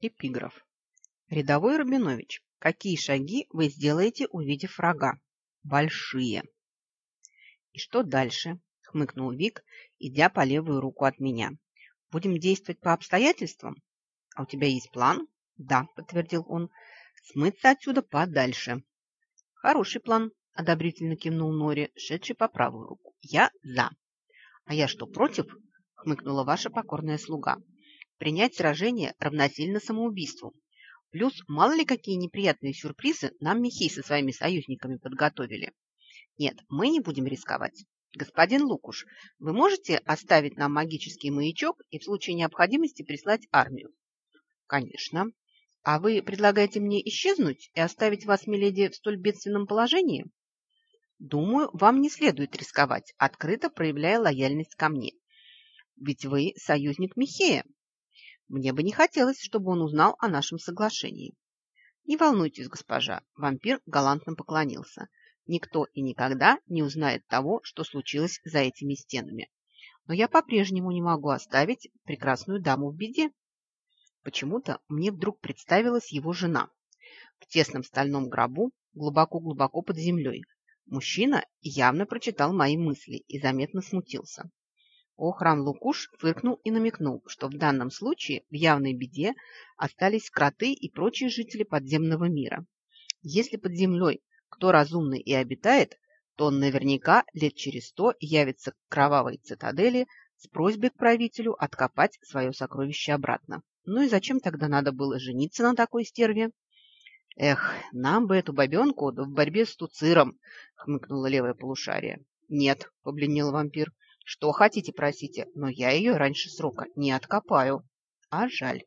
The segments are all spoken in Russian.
Эпиграф. Рядовой Рабинович, какие шаги вы сделаете, увидев врага? Большие. И что дальше? Хмыкнул Вик, идя по левую руку от меня. Будем действовать по обстоятельствам? А у тебя есть план? Да, подтвердил он. Смыться отсюда подальше. Хороший план, одобрительно кивнул Нори, шедший по правую руку. Я за. А я что, против? Хмыкнула ваша покорная слуга. Принять сражение равносильно самоубийству. Плюс мало ли какие неприятные сюрпризы нам Михей со своими союзниками подготовили. Нет, мы не будем рисковать. Господин Лукуш, вы можете оставить нам магический маячок и в случае необходимости прислать армию? Конечно. А вы предлагаете мне исчезнуть и оставить вас, миледи, в столь бедственном положении? Думаю, вам не следует рисковать, открыто проявляя лояльность ко мне. Ведь вы союзник Михея. Мне бы не хотелось, чтобы он узнал о нашем соглашении. Не волнуйтесь, госпожа, вампир галантно поклонился. Никто и никогда не узнает того, что случилось за этими стенами. Но я по-прежнему не могу оставить прекрасную даму в беде. Почему-то мне вдруг представилась его жена в тесном стальном гробу, глубоко-глубоко под землей. Мужчина явно прочитал мои мысли и заметно смутился. Охран Лукуш фыркнул и намекнул, что в данном случае в явной беде остались кроты и прочие жители подземного мира. Если под землей кто разумный и обитает, то он наверняка лет через сто явится к кровавой цитадели с просьбой к правителю откопать свое сокровище обратно. Ну и зачем тогда надо было жениться на такой стерве? Эх, нам бы эту бабенку да в борьбе с туциром, хмыкнула левое полушарие. Нет, побледнел вампир. Что хотите, просите, но я ее раньше срока не откопаю. А жаль.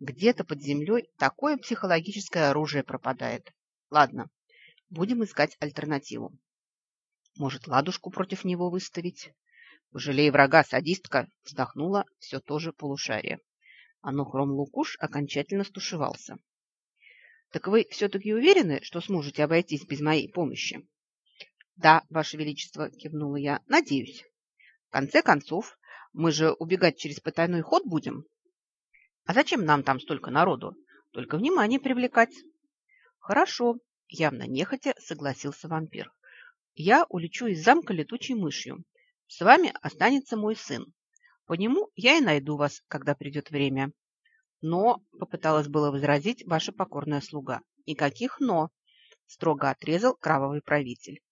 Где-то под землей такое психологическое оружие пропадает. Ладно, Будем искать альтернативу. Может, ладушку против него выставить? Пожалей врага, садистка, вздохнула все то же полушарие. А ну, Хром Лукуш окончательно стушевался. Так вы все-таки уверены, что сможете обойтись без моей помощи? Да, Ваше Величество, кивнула я, надеюсь. Конце концов, мы же убегать через потайной ход будем. А зачем нам там столько народу? Только внимание привлекать. Хорошо, Явно нехотя согласился вампир. Я улечу из замка летучей мышью. С вами останется мой сын. По нему я и найду вас, когда придет время. Но, попыталась было возразить ваша покорная слуга. Никаких «но», строго отрезал кровавый правитель.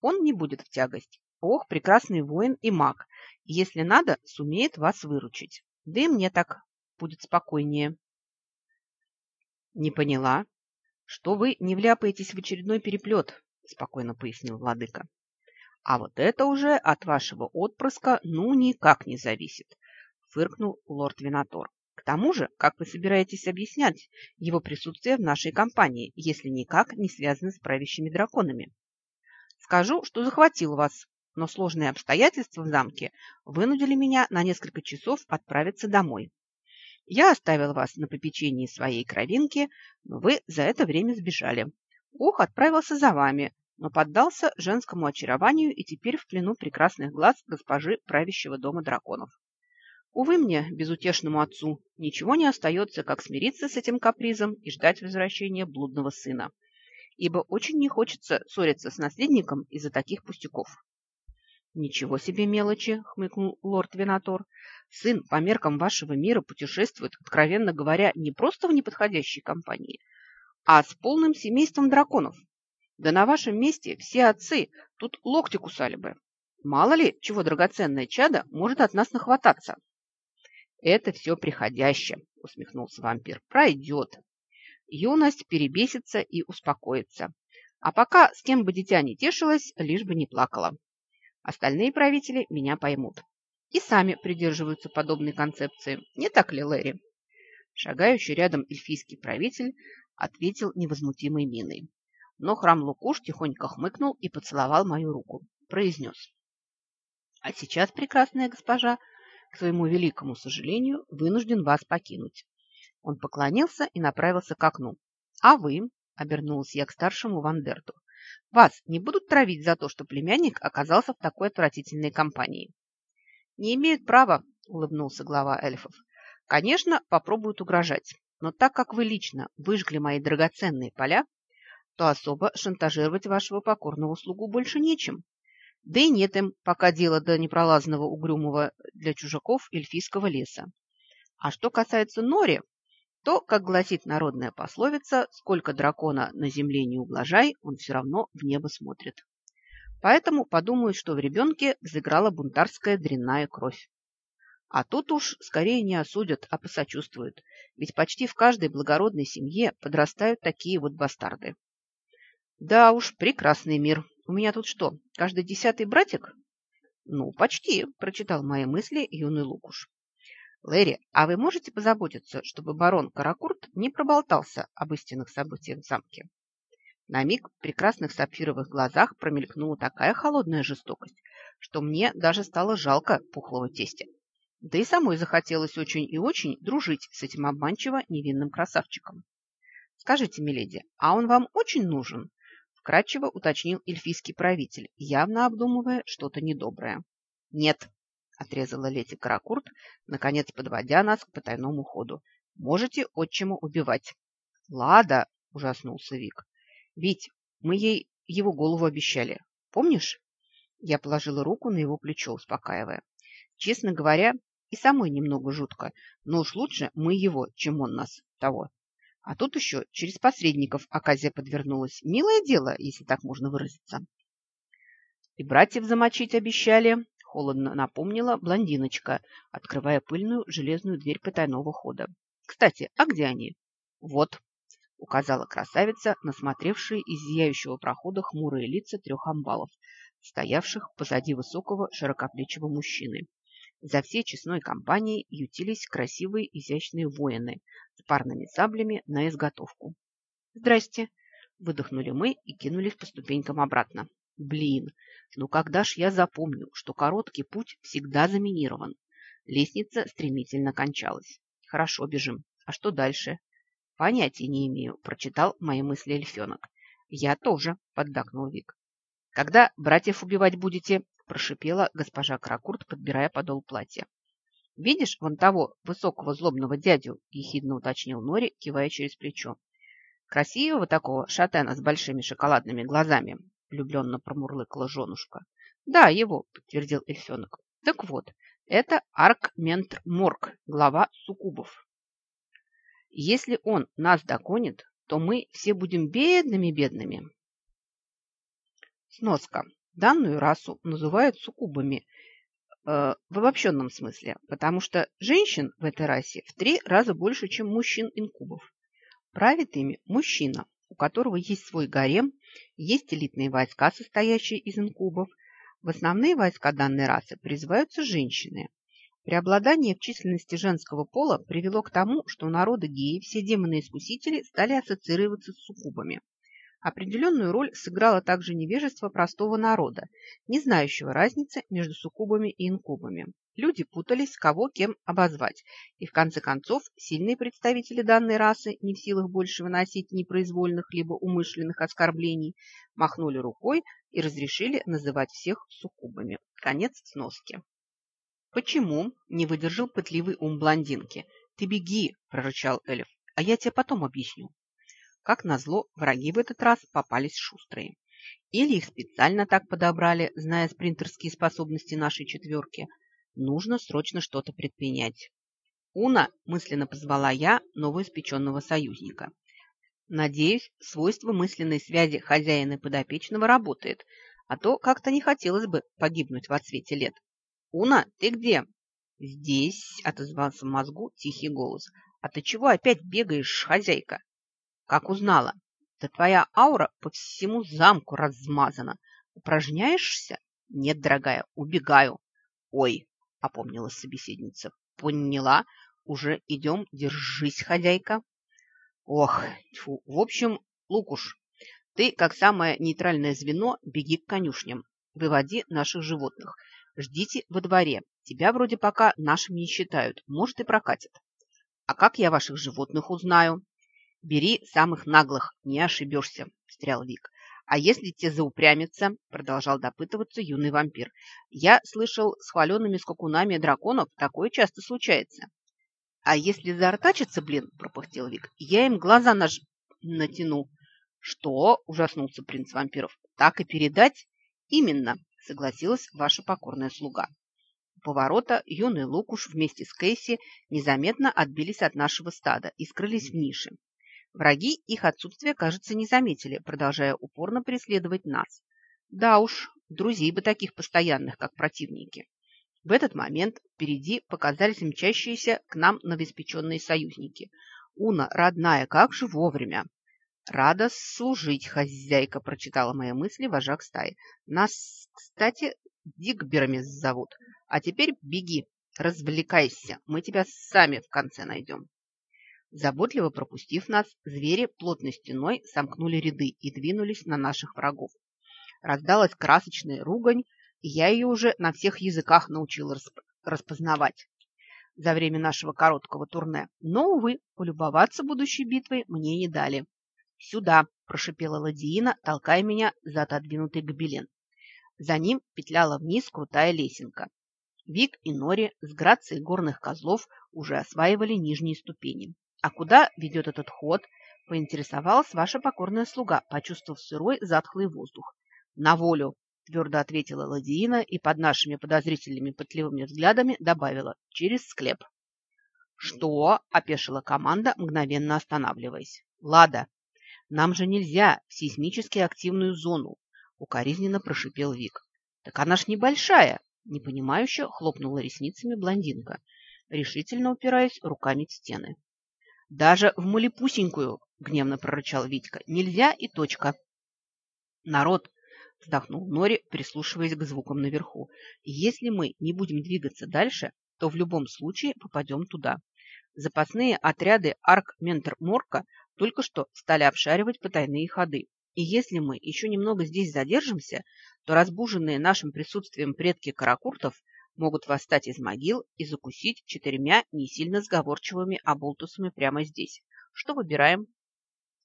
Он не будет в тягость. Ох, прекрасный воин и маг. Если надо, сумеет вас выручить. Да и мне так будет спокойнее. Не поняла, что вы не вляпаетесь в очередной переплет, спокойно пояснил владыка. А вот это уже от вашего отпрыска ну никак не зависит, фыркнул лорд Винатор. К тому же, как вы собираетесь объяснять его присутствие в нашей компании, если никак не связано с правящими драконами? Скажу, что захватил вас, но сложные обстоятельства в замке вынудили меня на несколько часов отправиться домой. Я оставил вас на попечении своей кровинки, но вы за это время сбежали. Ух отправился за вами, но поддался женскому очарованию и теперь в плену прекрасных глаз госпожи правящего дома драконов. Увы мне, безутешному отцу, ничего не остается, как смириться с этим капризом и ждать возвращения блудного сына, ибо очень не хочется ссориться с наследником из-за таких пустяков. «Ничего себе мелочи!» — хмыкнул лорд Винатор. Сын по меркам вашего мира путешествует, откровенно говоря, не просто в неподходящей компании, а с полным семейством драконов. Да на вашем месте все отцы тут локти кусали бы. Мало ли, чего драгоценное чадо может от нас нахвататься. Это все приходящее, усмехнулся вампир. Пройдет. Юность перебесится и успокоится. А пока с кем бы дитя не тешилось, лишь бы не плакала. Остальные правители меня поймут и сами придерживаются подобной концепции. Не так ли, Лэри? Шагающий рядом эльфийский правитель ответил невозмутимой миной. Но храм Лукуш тихонько хмыкнул и поцеловал мою руку. Произнес. А сейчас, прекрасная госпожа, к своему великому сожалению, вынужден вас покинуть. Он поклонился и направился к окну. А вы, обернулась я к старшему Вандерту, вас не будут травить за то, что племянник оказался в такой отвратительной компании? «Не имеют права», – улыбнулся глава эльфов. «Конечно, попробуют угрожать. но так как вы лично выжгли мои драгоценные поля, то особо шантажировать вашего покорного слугу больше нечем. Да и нет им пока дела до непролазного угрюмого для чужаков эльфийского леса. А что касается Нори, то, как гласит народная пословица, сколько дракона на земле не ублажай, он все равно в небо смотрит. Поэтому подумают, что в ребенке взыграла бунтарская дрянная кровь. А тут уж скорее не осудят, а посочувствуют, ведь почти в каждой благородной семье подрастают такие вот бастарды. Да уж, прекрасный мир. У меня тут что, каждый десятый братик? Ну, почти, прочитал мои мысли юный Лукуш. Лэри, а вы можете позаботиться, чтобы барон Каракурт не проболтался об истинных событиях в замке? На миг в прекрасных сапфировых глазах промелькнула такая холодная жестокость, что мне даже стало жалко пухлого тестя. Да и самой захотелось очень и очень дружить с этим обманчиво невинным красавчиком. «Скажите, миледи, а он вам очень нужен?» Вкратчиво уточнил эльфийский правитель, явно обдумывая что-то недоброе. «Нет», – отрезала леди Каракурт, наконец подводя нас к потайному ходу. «Можете отчиму убивать». «Лада!» – ужаснулся Вик. Ведь мы ей его голову обещали. Помнишь? Я положила руку на его плечо, успокаивая. Честно говоря, и самой немного жутко, но уж лучше мы его, чем он нас того. А тут еще через посредников оказия подвернулась. Милое дело, если так можно выразиться. И братьев замочить обещали, холодно напомнила блондиночка, открывая пыльную железную дверь потайного хода. Кстати, а где они? Вот, указала красавица, насмотревшие из зияющего прохода хмурые лица трех амбалов, стоявших позади высокого широкоплечего мужчины. За всей честной компанией ютились красивые изящные воины с парными саблями на изготовку. «Здрасте!» – выдохнули мы и кинулись по ступенькам обратно. «Блин, ну когда ж я запомню, что короткий путь всегда заминирован?» Лестница стремительно кончалась. «Хорошо, бежим. А что дальше?» Понятия не имею, прочитал мои мысли эльфенок. Я тоже, поддакнул Вик. Когда братьев убивать будете? Прошипела госпожа Кракурт, подбирая подол платья. Видишь вон того высокого злобного дядю? Ехидно уточнил Нори, кивая через плечо. Красивого такого шатена с большими шоколадными глазами, влюбленно промурлыкала женушка. Да, его, подтвердил эльфенок. Так вот, это Арк-Ментр Морг, глава суккубов. Если он нас догонит, то мы все будем бедными-бедными. Сноска. Данную расу называют суккубами э, в обобщенном смысле, потому что женщин в этой расе в три раза больше, чем мужчин-инкубов. Правит ими мужчина, у которого есть свой гарем, есть элитные войска, состоящие из инкубов. В основные войска данной расы призываются женщины, Преобладание в численности женского пола привело к тому, что у народа геи все демоны-искусители стали ассоциироваться с суккубами. Определенную роль сыграло также невежество простого народа, не знающего разницы между суккубами и инкубами. Люди путались, кого кем обозвать, и в конце концов сильные представители данной расы, не в силах больше выносить непроизвольных либо умышленных оскорблений, махнули рукой и разрешили называть всех суккубами. Конец сноски. «Почему?» – не выдержал пытливый ум блондинки. «Ты беги!» – прорычал эльф. «А я тебе потом объясню». Как назло, враги в этот раз попались шустрые. Или их специально так подобрали, зная спринтерские способности нашей четверки. Нужно срочно что-то предпринять. «Уна!» – мысленно позвала я новоиспеченного союзника. Надеюсь, свойство мысленной связи хозяина и подопечного работает, а то как-то не хотелось бы погибнуть в отсвете лет. «Уна, ты где?» «Здесь», — отозвался в мозгу тихий голос. «А ты чего опять бегаешь, хозяйка?» «Как узнала?» «Да твоя аура по всему замку размазана. Упражняешься?» «Нет, дорогая, убегаю». «Ой», — опомнилась собеседница. «Поняла. Уже идем. Держись, хозяйка». «Ох, тьфу. В общем, Лукуш, ты, как самое нейтральное звено, беги к конюшням. Выводи наших животных. Ждите во дворе. Тебя вроде пока нашим не считают. Может, и прокатит. А как я ваших животных узнаю? Бери самых наглых, не ошибешься, встрял Вик. А если те заупрямятся, продолжал допытываться юный вампир. Я слышал, с хваленными скакунами драконов такое часто случается. А если заортачится, блин, пропустил Вик, я им глаза наш натяну. Что? Ужаснулся принц вампиров. Так и передать? Именно, согласилась ваша покорная слуга. У поворота юный Лукуш вместе с Кейси незаметно отбились от нашего стада и скрылись в нише. Враги их отсутствие, кажется, не заметили, продолжая упорно преследовать нас. Да уж, друзей бы таких постоянных, как противники. В этот момент впереди показались мчащиеся к нам новоспеченные союзники. «Уна, родная, как же вовремя!» «Рада служить, хозяйка», – прочитала мои мысли вожак стаи. «Нас, кстати, Дигберами зовут. А теперь беги, развлекайся, мы тебя сами в конце найдем». Заботливо пропустив нас, звери плотной стеной сомкнули ряды и двинулись на наших врагов. Раздалась красочная ругань, и я ее уже на всех языках научил расп распознавать за время нашего короткого турне. Но, увы, полюбоваться будущей битвой мне не дали. «Сюда!» – прошипела Ладиина, толкая меня за отодвинутый гобелен. За ним петляла вниз крутая лесенка. Вик и Нори с грацией горных козлов уже осваивали нижние ступени. «А куда ведет этот ход?» – поинтересовалась ваша покорная слуга, почувствовав сырой затхлый воздух. «На волю!» – твердо ответила Ладиина и под нашими подозрительными пытливыми взглядами добавила «через склеп». «Что?» – опешила команда, мгновенно останавливаясь. «Лада, нам же нельзя в сейсмически активную зону!» – укоризненно прошипел Вик. «Так она ж небольшая!» – непонимающе хлопнула ресницами блондинка, решительно упираясь руками в стены. «Даже в малипусенькую!» – гневно прорычал Витька. «Нельзя и точка!» «Народ, – вздохнул Нори, прислушиваясь к звукам наверху. «Если мы не будем двигаться дальше, то в любом случае попадем туда. Запасные отряды Арк-Ментор-Морка только что стали обшаривать потайные ходы. И если мы еще немного здесь задержимся, то разбуженные нашим присутствием предки каракуртов могут восстать из могил и закусить четырьмя не сильно сговорчивыми оболтусами прямо здесь. Что выбираем?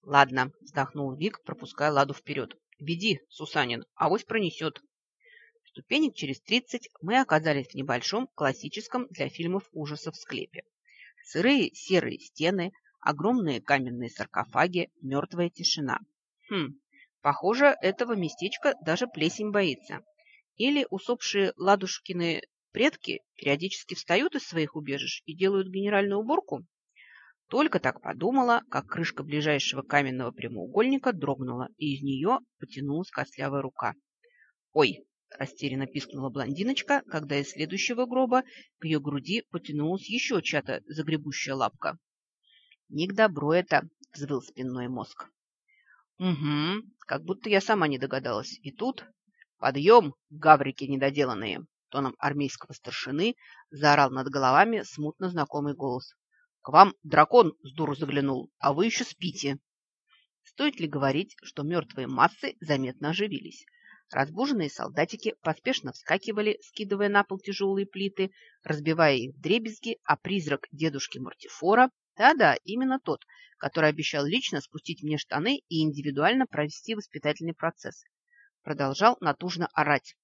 Ладно, вздохнул Вик, пропуская Ладу вперед. Веди, Сусанин, авось пронесет. Ступенек через тридцать мы оказались в небольшом классическом для фильмов ужасов склепе. Сырые серые стены, огромные каменные саркофаги, мертвая тишина. Хм, похоже, этого местечка даже плесень боится. Или усопшие ладушкины предки периодически встают из своих убежищ и делают генеральную уборку? Только так подумала, как крышка ближайшего каменного прямоугольника дрогнула, и из нее потянулась костлявая рука. «Ой!» – растерянно пискнула блондиночка, когда из следующего гроба к ее груди потянулась еще чья-то загребущая лапка. «Не к добру это!» – взвыл спинной мозг. «Угу, как будто я сама не догадалась. И тут подъем, гаврики недоделанные!» Тоном армейского старшины заорал над головами смутно знакомый голос. К вам дракон с дуру заглянул, а вы еще спите. Стоит ли говорить, что мертвые массы заметно оживились? Разбуженные солдатики поспешно вскакивали, скидывая на пол тяжелые плиты, разбивая их в дребезги, а призрак дедушки Мортифора, да-да, именно тот, который обещал лично спустить мне штаны и индивидуально провести воспитательный процесс, продолжал натужно орать,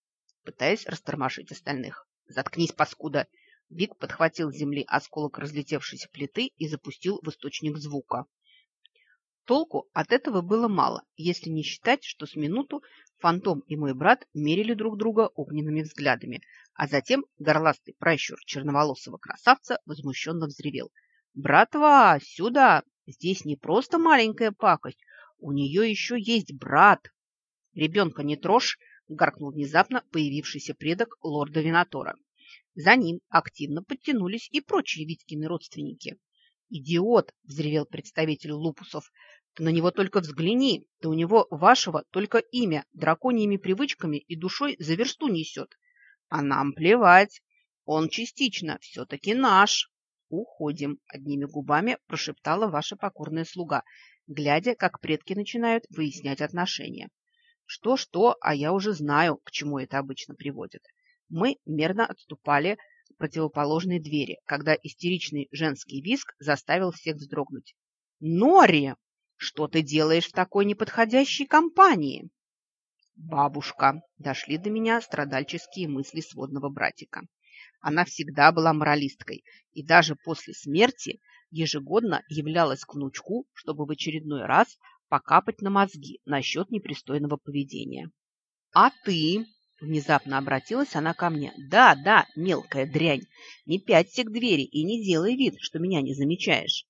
пытаясь растормошить остальных. «Заткнись, паскуда! Вик подхватил с земли осколок разлетевшейся плиты и запустил в источник звука. Толку от этого было мало, если не считать, что с минуту Фантом и мой брат мерили друг друга огненными взглядами, а затем горластый пращур черноволосого красавца возмущенно взревел. «Братва, сюда! Здесь не просто маленькая пакость, у нее еще есть брат!» «Ребенка не трожь!» – гаркнул внезапно появившийся предок лорда Винатора. За ним активно подтянулись и прочие Витькины родственники. «Идиот!» – взревел представитель лупусов. «Ты на него только взгляни! Да у него вашего только имя драконьими привычками и душой за версту несет. А нам плевать! Он частично все-таки наш!» «Уходим!» – одними губами прошептала ваша покорная слуга, глядя, как предки начинают выяснять отношения. Что-что, а я уже знаю, к чему это обычно приводит. Мы мерно отступали к противоположной двери, когда истеричный женский визг заставил всех вздрогнуть. «Нори, что ты делаешь в такой неподходящей компании?» «Бабушка!» – дошли до меня страдальческие мысли сводного братика. Она всегда была моралисткой и даже после смерти ежегодно являлась к внучку, чтобы в очередной раз покапать на мозги насчет непристойного поведения. «А ты?» – внезапно обратилась она ко мне. «Да, да, мелкая дрянь, не пяться к двери и не делай вид, что меня не замечаешь».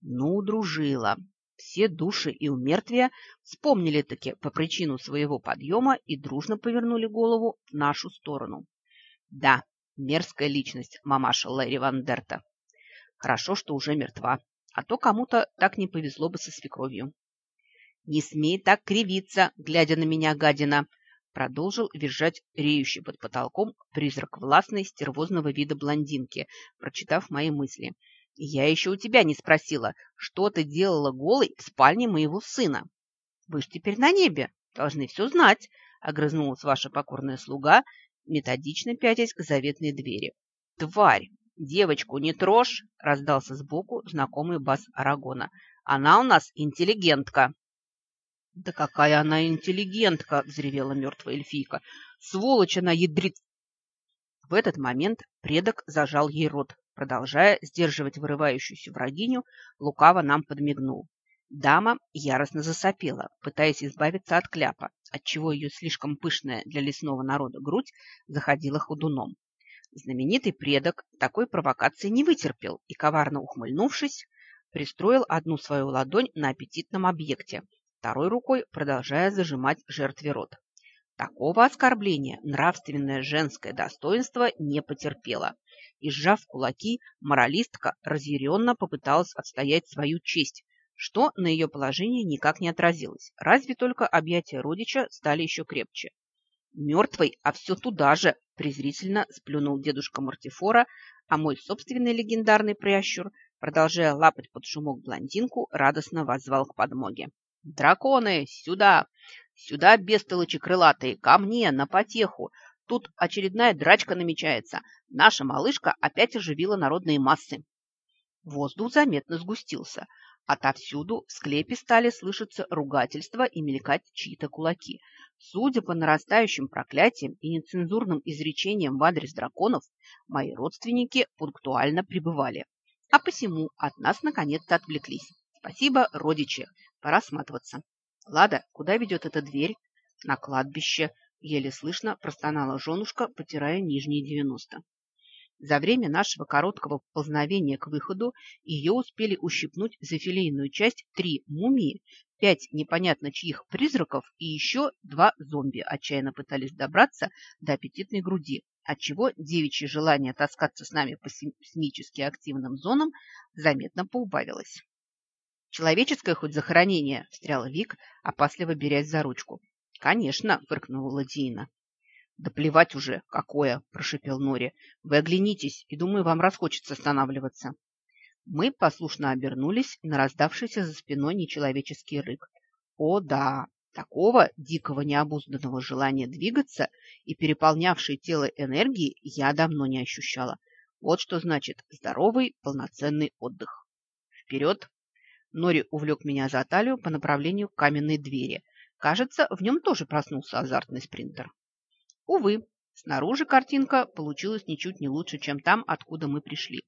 Ну, дружила. Все души и умертвия вспомнили-таки по причину своего подъема и дружно повернули голову в нашу сторону. Да, мерзкая личность мамаша Лэри Вандерта. Хорошо, что уже мертва, а то кому-то так не повезло бы со свекровью. «Не смей так кривиться, глядя на меня, гадина!» Продолжил визжать реющий под потолком призрак властной стервозного вида блондинки, прочитав мои мысли. «Я еще у тебя не спросила, что ты делала голой в спальне моего сына?» «Вы ж теперь на небе, должны все знать», — огрызнулась ваша покорная слуга, методично пятясь к заветной двери. «Тварь! Девочку не трожь!» — раздался сбоку знакомый бас Арагона. «Она у нас интеллигентка!» «Да какая она интеллигентка!» — взревела мертвая эльфийка. «Сволочь она ядрит!» В этот момент предок зажал ей рот, продолжая сдерживать вырывающуюся врагиню, лукаво нам подмигнул. Дама яростно засопела, пытаясь избавиться от кляпа, отчего ее слишком пышная для лесного народа грудь заходила ходуном. Знаменитый предок такой провокации не вытерпел и, коварно ухмыльнувшись, пристроил одну свою ладонь на аппетитном объекте, второй рукой продолжая зажимать жертве рот. Такого оскорбления нравственное женское достоинство не потерпело, и, сжав кулаки, моралистка разъяренно попыталась отстоять свою честь, что на ее положении никак не отразилось, разве только объятия родича стали еще крепче. «Мертвый, а все туда же!» – презрительно сплюнул дедушка Мартифора, а мой собственный легендарный прящур, продолжая лапать под шумок блондинку, радостно воззвал к подмоге. «Драконы, сюда! Сюда, бестолочи крылатые, ко мне, на потеху! Тут очередная драчка намечается. Наша малышка опять оживила народные массы». Воздух заметно сгустился – Отовсюду в склепе стали слышаться ругательства и мелькать чьи-то кулаки. Судя по нарастающим проклятиям и нецензурным изречениям в адрес драконов, мои родственники пунктуально пребывали. А посему от нас наконец-то отвлеклись. Спасибо, родичи. Пора сматываться. Лада, куда ведет эта дверь? На кладбище. Еле слышно простонала женушка, потирая нижние девяносто. За время нашего короткого ползновения к выходу ее успели ущипнуть за филейную часть три мумии, пять непонятно чьих призраков и еще два зомби отчаянно пытались добраться до аппетитной груди, отчего девичье желание таскаться с нами по сейсмически активным зонам заметно поубавилось. «Человеческое хоть захоронение?» – встряла Вик, опасливо берясь за ручку. «Конечно!» – фыркнула Ладиина. «Да плевать уже, какое!» – прошипел Нори. «Вы оглянитесь, и, думаю, вам расхочется останавливаться». Мы послушно обернулись на раздавшийся за спиной нечеловеческий рык. О да, такого дикого необузданного желания двигаться и переполнявшей тело энергии я давно не ощущала. Вот что значит здоровый, полноценный отдых. Вперед! Нори увлек меня за талию по направлению к каменной двери. Кажется, в нем тоже проснулся азартный спринтер. Увы, снаружи картинка получилась ничуть не лучше, чем там, откуда мы пришли.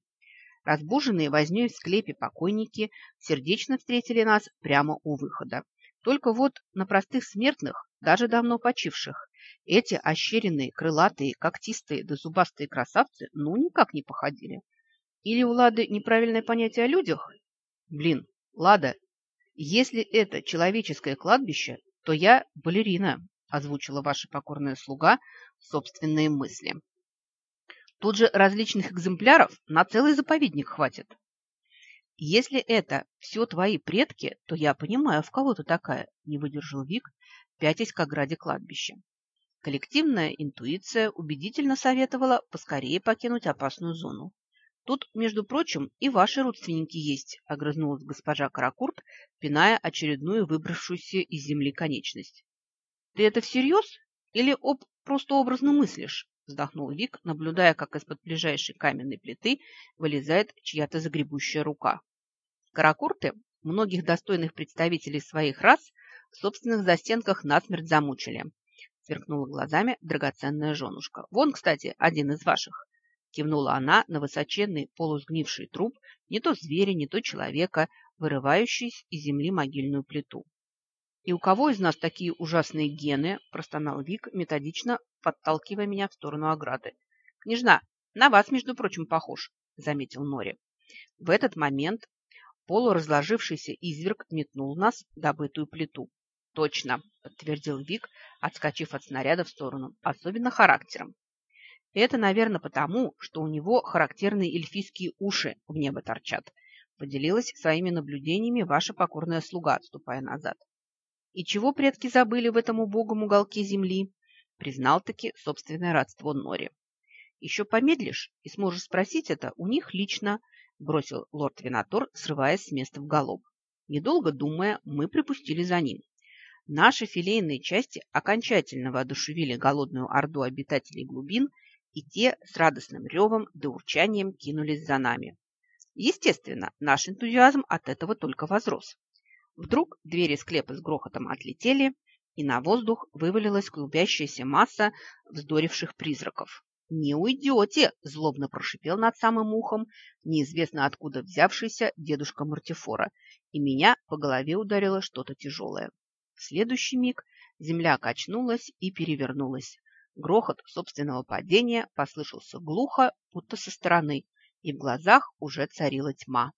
Разбуженные вознёй в склепе покойники сердечно встретили нас прямо у выхода. Только вот на простых смертных, даже давно почивших, эти ощеренные, крылатые, когтистые да зубастые красавцы ну никак не походили. Или у Лады неправильное понятие о людях? Блин, Лада, если это человеческое кладбище, то я балерина озвучила ваша покорная слуга собственные мысли. Тут же различных экземпляров на целый заповедник хватит. Если это все твои предки, то я понимаю, в кого ты такая, не выдержал Вик, пятясь к ограде кладбища. Коллективная интуиция убедительно советовала поскорее покинуть опасную зону. Тут, между прочим, и ваши родственники есть, огрызнулась госпожа Каракурт, пиная очередную выбравшуюся из земли конечность. «Ты это всерьез или об просто образно мыслишь?» вздохнул Вик, наблюдая, как из-под ближайшей каменной плиты вылезает чья-то загребущая рука. Каракурты многих достойных представителей своих рас в собственных застенках насмерть замучили. Сверкнула глазами драгоценная женушка. Вон, кстати, один из ваших. Кивнула она на высоченный полусгнивший труп не то зверя, не то человека, вырывающий из земли могильную плиту. «И у кого из нас такие ужасные гены?» – простонал Вик, методично подталкивая меня в сторону ограды. «Княжна, на вас, между прочим, похож», – заметил Нори. В этот момент полуразложившийся изверг метнул нас добытую плиту. «Точно», – подтвердил Вик, отскочив от снаряда в сторону, – «особенно характером. Это, наверное, потому, что у него характерные эльфийские уши в небо торчат», – поделилась своими наблюдениями ваша покорная слуга, отступая назад. И чего предки забыли в этом убогом уголке земли? Признал-таки собственное родство Нори. Еще помедлишь и сможешь спросить это у них лично, бросил лорд Винатор, срываясь с места в галоп. Недолго думая, мы припустили за ним. Наши филейные части окончательно воодушевили голодную орду обитателей глубин, и те с радостным ревом да урчанием кинулись за нами. Естественно, наш энтузиазм от этого только возрос. Вдруг двери склепа с грохотом отлетели, и на воздух вывалилась клубящаяся масса вздоривших призраков. «Не уйдете!» – злобно прошипел над самым ухом неизвестно откуда взявшийся дедушка Мартифора, и меня по голове ударило что-то тяжелое. В следующий миг земля качнулась и перевернулась. Грохот собственного падения послышался глухо, будто со стороны, и в глазах уже царила тьма.